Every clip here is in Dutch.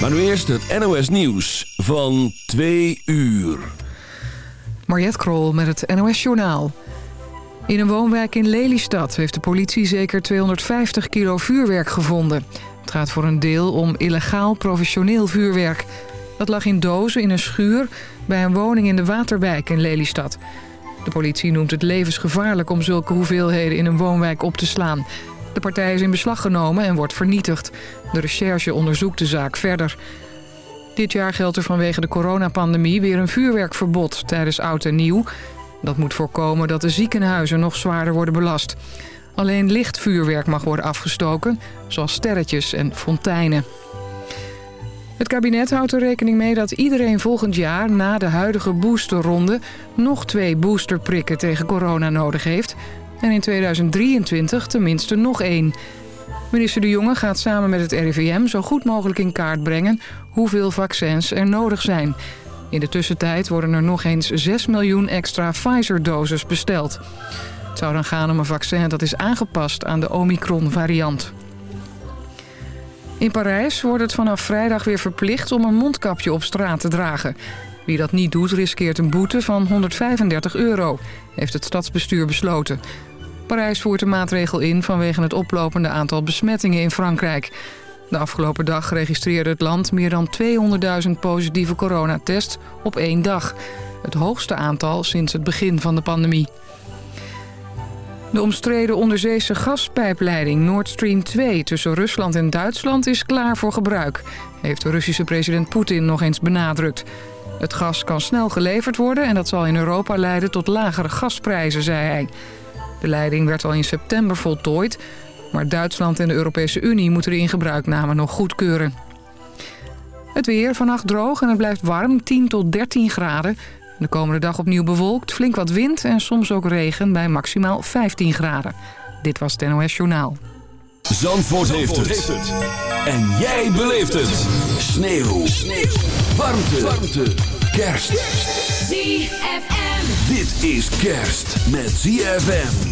Maar nu eerst het NOS Nieuws van 2 uur. Mariette Krol met het NOS Journaal. In een woonwijk in Lelystad heeft de politie zeker 250 kilo vuurwerk gevonden. Het gaat voor een deel om illegaal professioneel vuurwerk. Dat lag in dozen in een schuur bij een woning in de Waterwijk in Lelystad. De politie noemt het levensgevaarlijk om zulke hoeveelheden in een woonwijk op te slaan. De partij is in beslag genomen en wordt vernietigd. De recherche onderzoekt de zaak verder. Dit jaar geldt er vanwege de coronapandemie weer een vuurwerkverbod tijdens oud en nieuw. Dat moet voorkomen dat de ziekenhuizen nog zwaarder worden belast. Alleen licht vuurwerk mag worden afgestoken, zoals sterretjes en fonteinen. Het kabinet houdt er rekening mee dat iedereen volgend jaar na de huidige boosterronde nog twee boosterprikken tegen corona nodig heeft. En in 2023 tenminste nog één. Minister De Jonge gaat samen met het RIVM zo goed mogelijk in kaart brengen hoeveel vaccins er nodig zijn. In de tussentijd worden er nog eens 6 miljoen extra Pfizer-doses besteld. Het zou dan gaan om een vaccin dat is aangepast aan de Omicron-variant. In Parijs wordt het vanaf vrijdag weer verplicht om een mondkapje op straat te dragen. Wie dat niet doet riskeert een boete van 135 euro, heeft het stadsbestuur besloten. Parijs voert de maatregel in vanwege het oplopende aantal besmettingen in Frankrijk. De afgelopen dag registreerde het land meer dan 200.000 positieve coronatests op één dag. Het hoogste aantal sinds het begin van de pandemie. De omstreden onderzeese gaspijpleiding Nord Stream 2 tussen Rusland en Duitsland is klaar voor gebruik, heeft de Russische president Poetin nog eens benadrukt. Het gas kan snel geleverd worden en dat zal in Europa leiden tot lagere gasprijzen, zei hij. De leiding werd al in september voltooid, maar Duitsland en de Europese Unie moeten de ingebruikname nog goedkeuren. Het weer, vannacht droog en het blijft warm, 10 tot 13 graden. De komende dag opnieuw bewolkt, flink wat wind en soms ook regen bij maximaal 15 graden. Dit was het NOS Journaal. Zandvoort, heeft, het. En jij beleeft het. Sneeuw. Sneeuw. Warmte. Warmte. Kerst. ZFM. Dit is kerst met ZFM.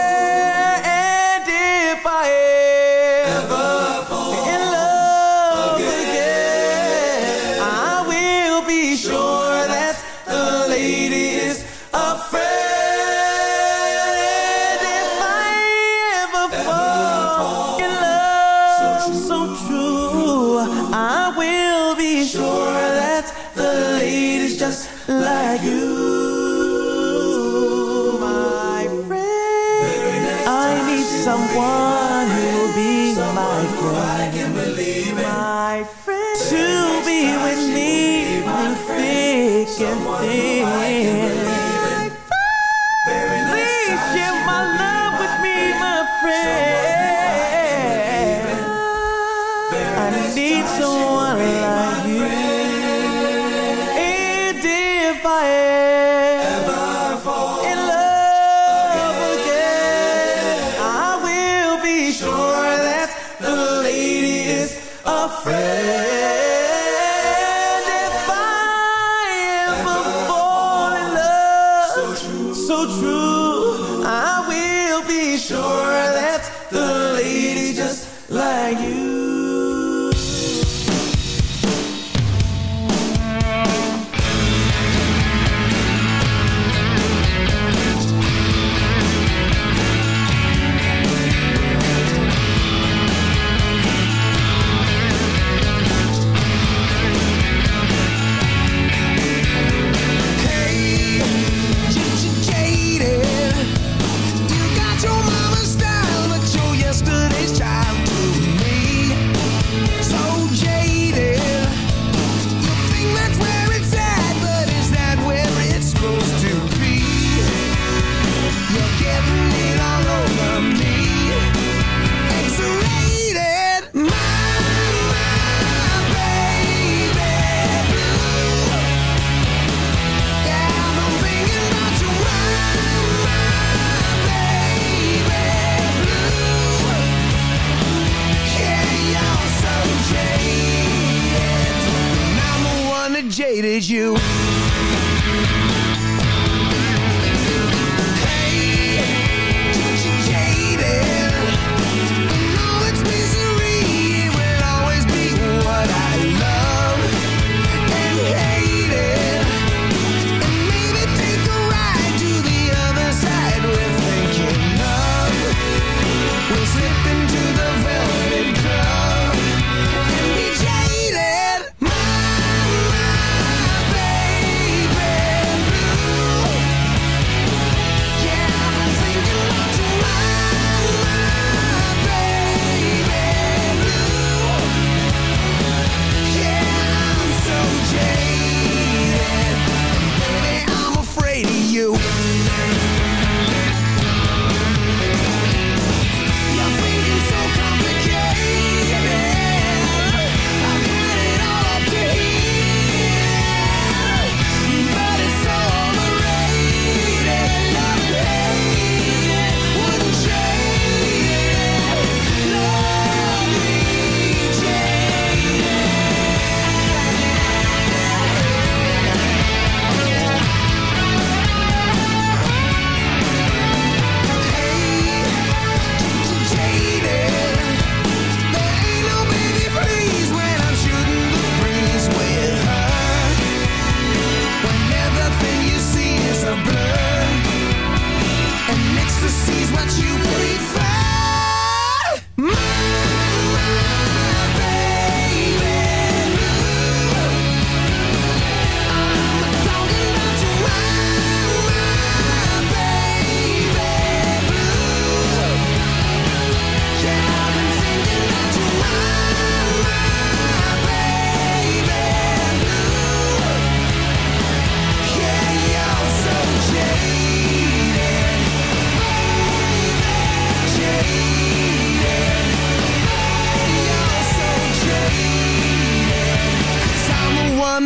you.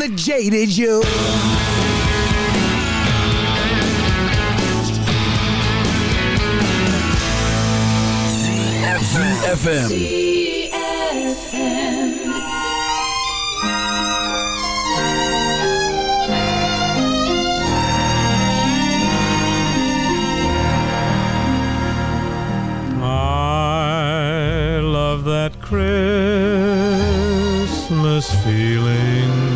the jaded you. That Christmas feeling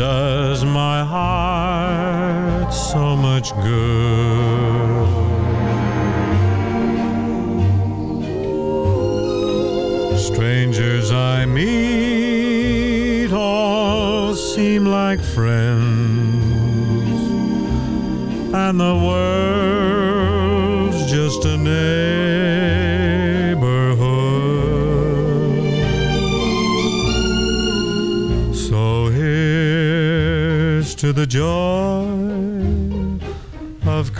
does my heart so much good.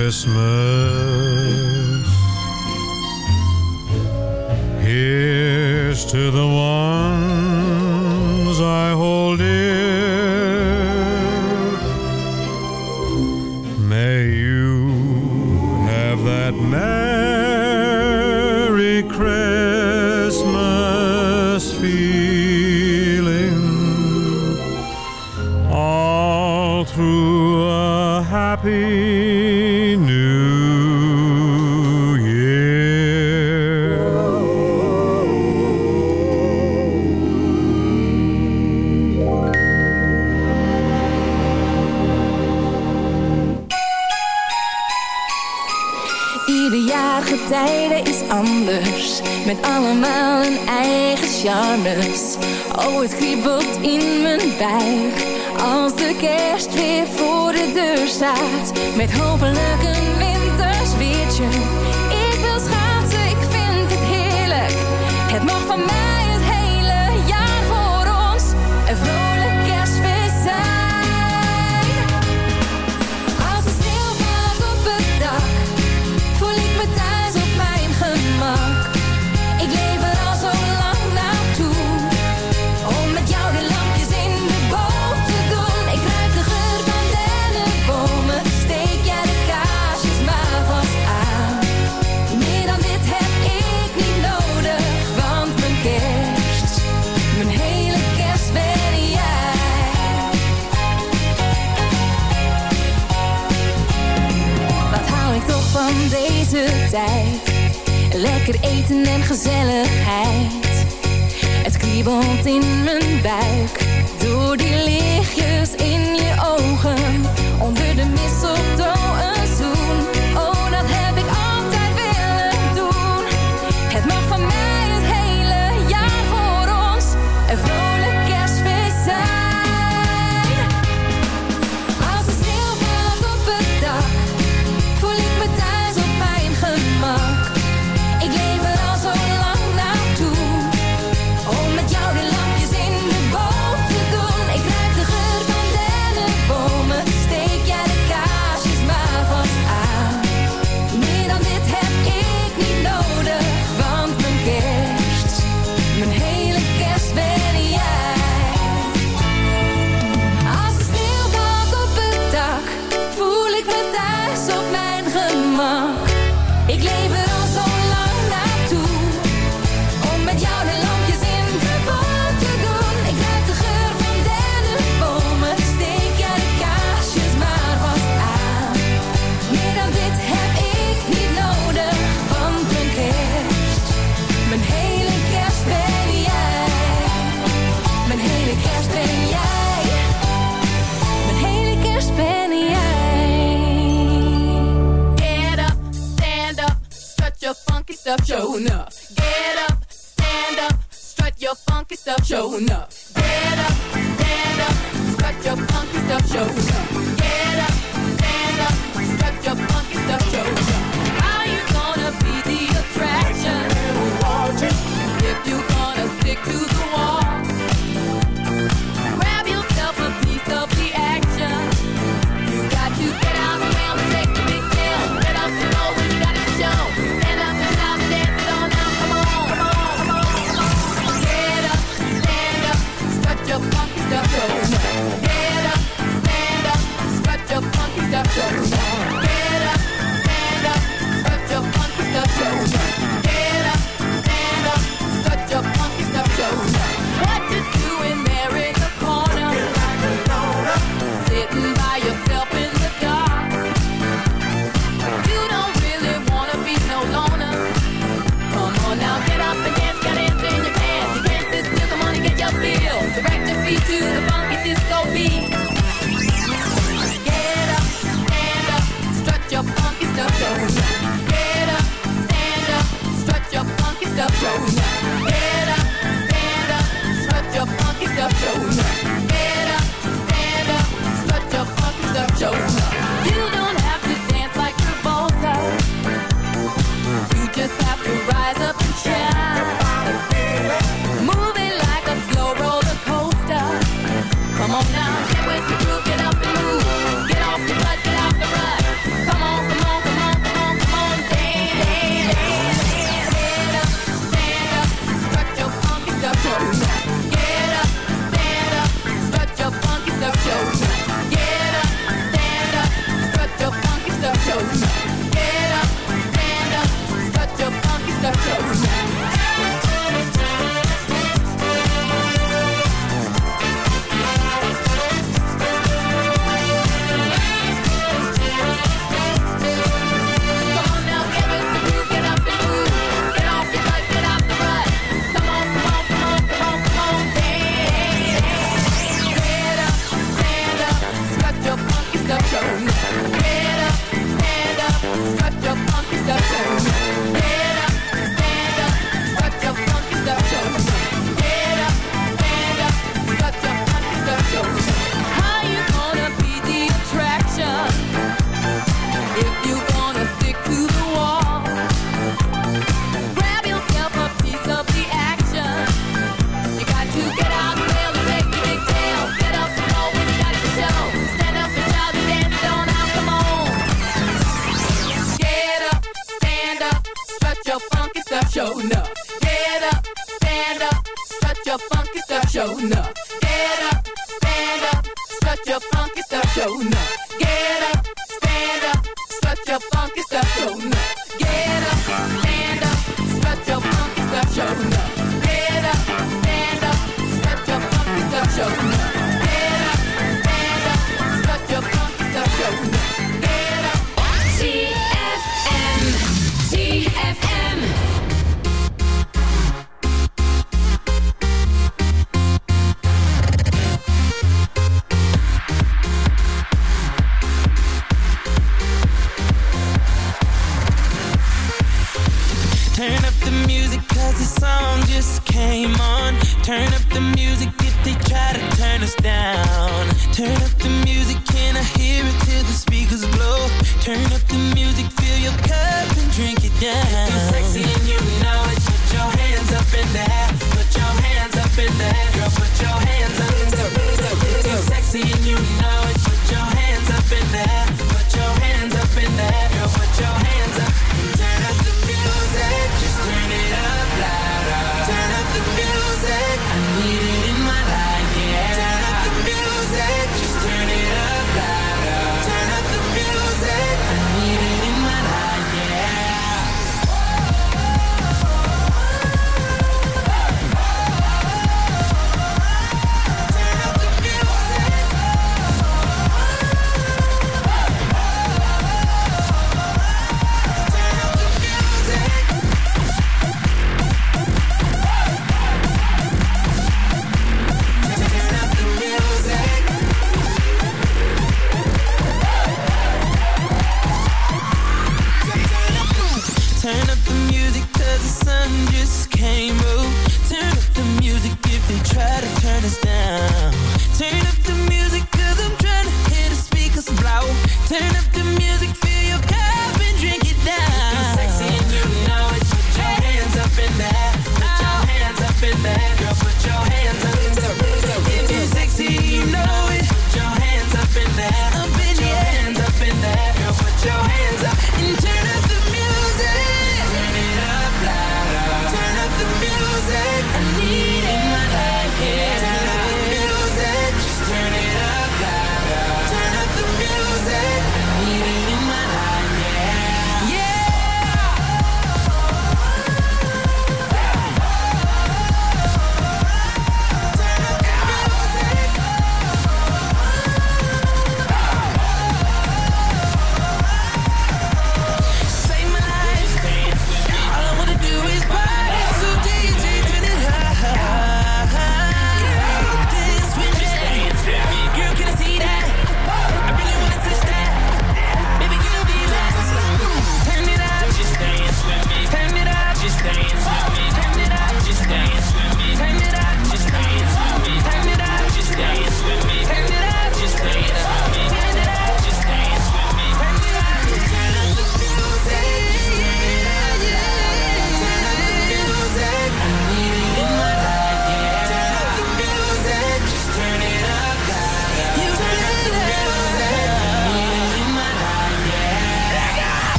Christmas. allemaal een eigen charmes. Oh, het kriebelt in mijn buik. Als de kerst weer voor de deur staat. Met hopelijk een winters weertje. hele kerst ben. Mijn hele kerst ben jij. Get up, stand up, strut your funky stuff, show up. Get up, stand up, strut your funky stuff, show up. Get up.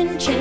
Can change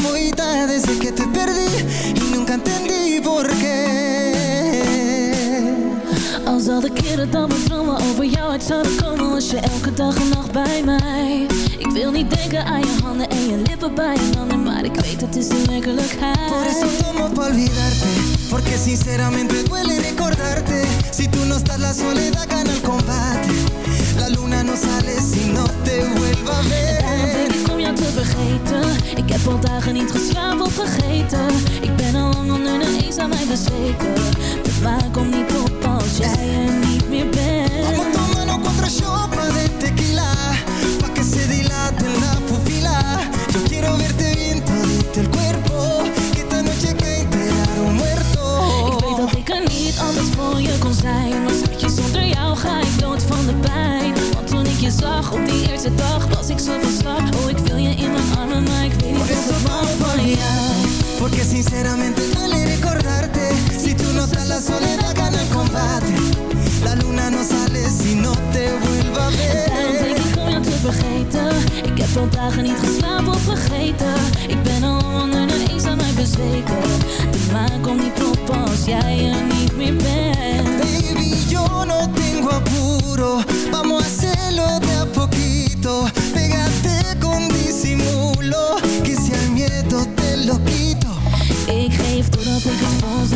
muy tarde Desde que te perdí y nunca entendí por qué Als al de keren dat mijn dromen over jou uit zouden komen Was je elke dag en nacht bij mij. Ik wil niet denken aan je handen en je lippen bij een ander Maar ik weet het is de werkelijkheid. Por eso tomo pa' olvidarte Porque sinceramente duele recordarte. Si tú no estás la soledad gana el combate. La luna no sale si no te vuelva a ver te vergeten. Ik heb al dagen niet geslapen of vergeten. Ik ben al lang onder de eens aan mij bezweken. De maan komt niet op als jij er niet meer bent. Vamos tomando cuatro shots de tequila. Pa' que se dilate la pupila Yo quiero verte bien todito el cuerpo. Que esta noche hay que enterar un muerto. Ik weet dat ik er niet altijd voor je kon zijn. Maar schatje, zonder jou ga ik dood van de pijn. Want toen ik je zag op die eerste dag Was ik zo van slag. Oh, ik armen Maar ik weet niet mag pa' van jou Porque sinceramente duele recordarte. Si tú no estás la soledad gana el combate. La luna no sale si no te vuelva a Daarom denk ver ik om jou te vergeten. Ik heb al dagen niet geslapen of vergeten. Ik ben al onder de eens aan mij bezweken. De maan komt niet op als jij er niet meer bent. Baby, yo no tengo apuro. Vamos a hacerlo de a poquito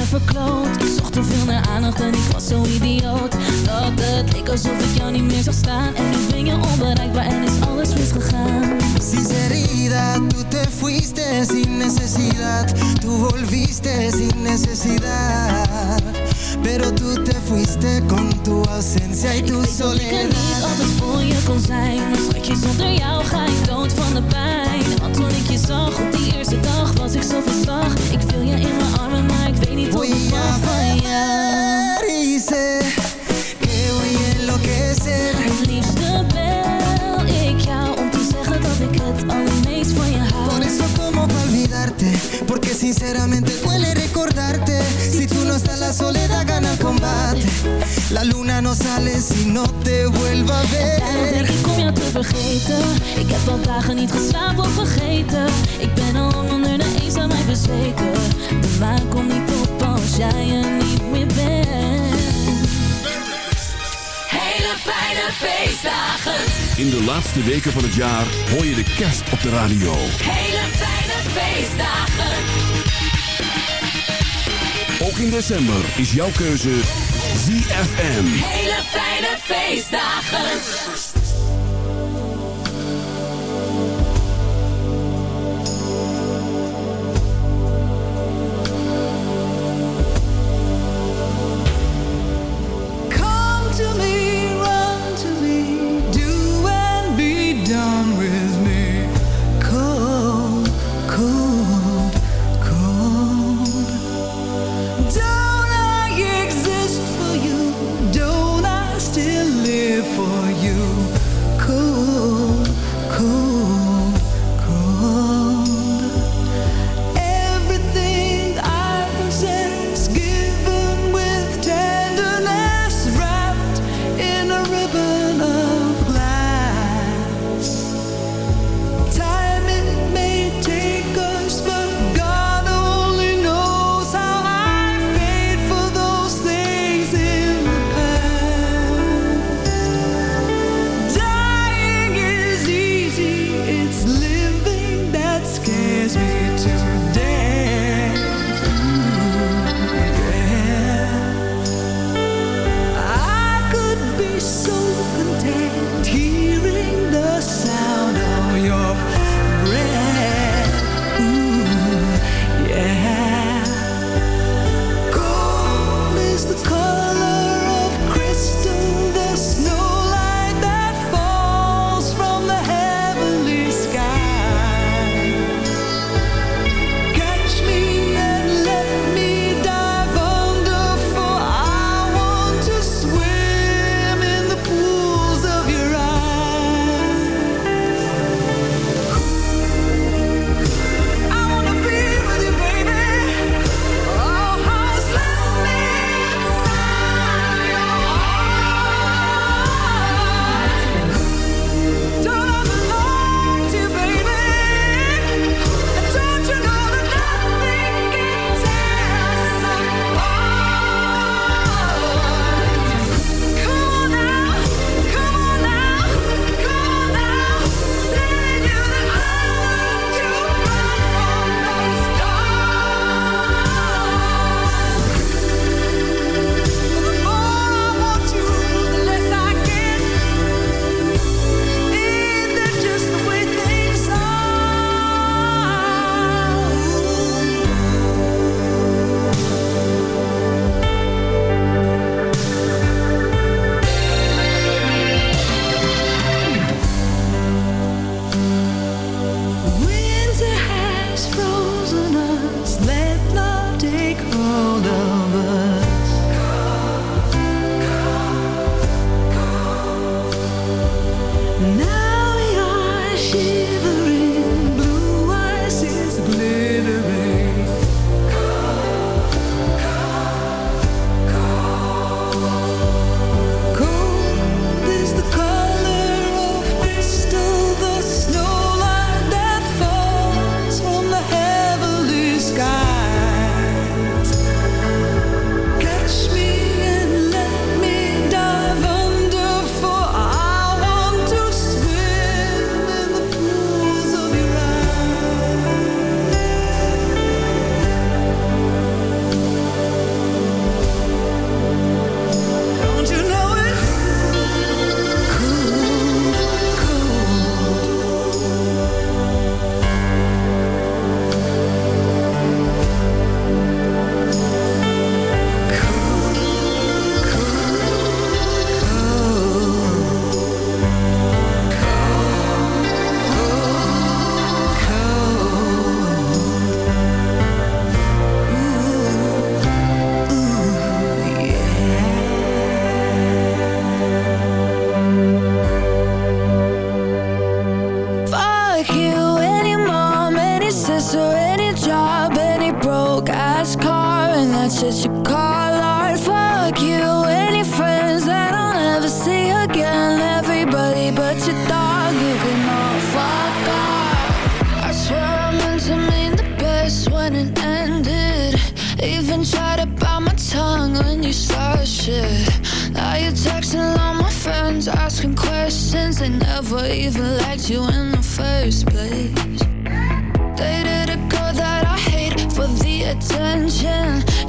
verkloot. Ik zocht te veel naar aandacht en ik was zo idioot. Dat het leek alsof ik jou niet meer zag staan. En nu ben je onbereikbaar en is alles misgegaan. Sinceridad, tú te fuiste sin necesidad. Tú volviste sin necesidad. Pero tú te fuiste con tu ausencia y tu Ik weet dat ik er niet soledad. altijd voor je kon zijn. Maar schatje, zonder jou ga ik dood van de pijn. Want toen ik je zag op die eerste dag Was ik zo van slag. Ik viel je in mijn armen, ik weet niet wat ik mag van jou Que voy a enloquecer. Het liefste bel ik jou Om te zeggen dat ik het allermeest van je Por hou eso tomo pa' olvidarte Porque sinceramente duele recordarte. Si tú no estás la soledad gana La luna no sale si no te vuelva a Daarom denk ver ik om jou te vergeten Ik heb al dagen niet geslapen of vergeten Ik ben al lang onder de eens aan mij bezweken De maan komt niet op als jij er niet meer bent Hele fijne feestdagen. In de laatste weken van het jaar hoor je de kerst op de radio. Hele fijne feestdagen. Ook in december is jouw keuze ZFM. Hele fijne feestdagen. For you?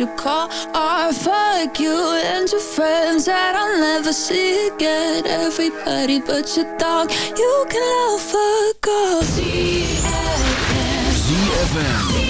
you call or fuck you and your friends that I'll never see again. Everybody but your dog, you can love fuck off. ZFM. ZFM.